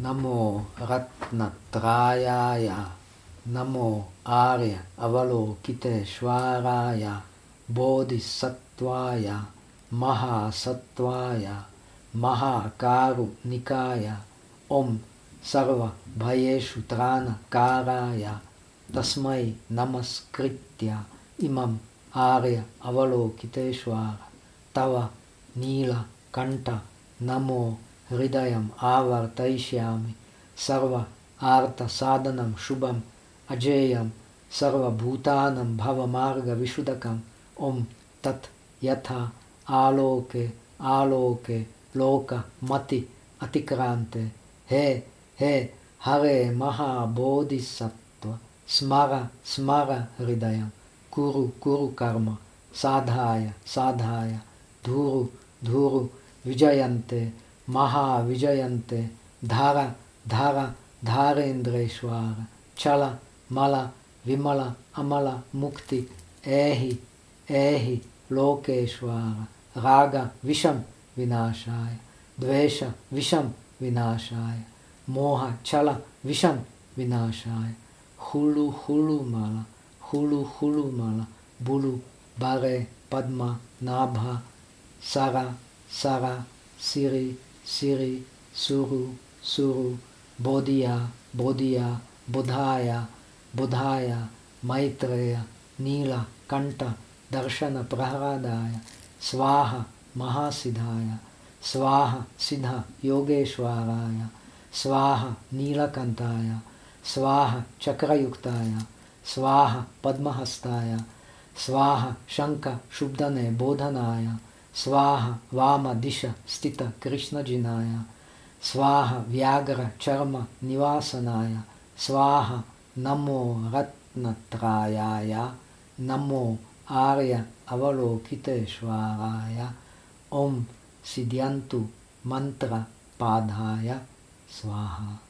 Namo Ratnatrayaya, Namo Arya Avalokiteshvaraya, Bodhisattvaya, Mahasattvaya, Mahakaru Nikaya, Om Sarva Bhayeshu Trana Karaya, Tasmai Namaskritya, Imam Arya Avalokiteshvara, Tava Nila Kanta Namo Hridayam Avartaishyami Sarva Arta Sadhanam Shubham Ajayam Sarva Bhutanam Bhava Marga Vishudakam Om Tat Yatha Aloke Aloke Loka Mati Atikrante He He Hare Maha Bodhisattva Smara Smara Hridayam Kuru Kuru Karma Sadhaya Sadhaya Dhuru Dhuru Vijayante महाविजयन्ते धार धार, धारेन्द्रेश्वर छल मल, विमल, अमल, मुक्ति ऐहि ऐहि लोकेश्वर, राग, विषम, विनाशाय, द्वेष, विषम, विनाशाय, मोह छल विषम, विनाशाय, हुलु हुलु, मल, हुलु हुलु, मल, बुलु, बारे, पद्मा, नाभा, सरा सरा, सिरी Siri Suru Suru Bodhiya Bodhiya Bodhaya Bodhaya Maitreya Nila Kanta Darshana Praharadaya Swaha Mahasiddhaya Swaha Siddha Yogeshwaraya Swaha Nilakantaya Swaha Chakrayuktaya Swaha Padmahastaya Swaha Shanka Shubdane Bodhanaya Swaha Vama Disha Stita Krishna Jinaya Swaha Vyagra Charma Nivasanaya Swaha Namo Ratnatrayaya Namo Arya Avalokiteshvaraya Om Siddhyantu Mantra Padhaya Swaha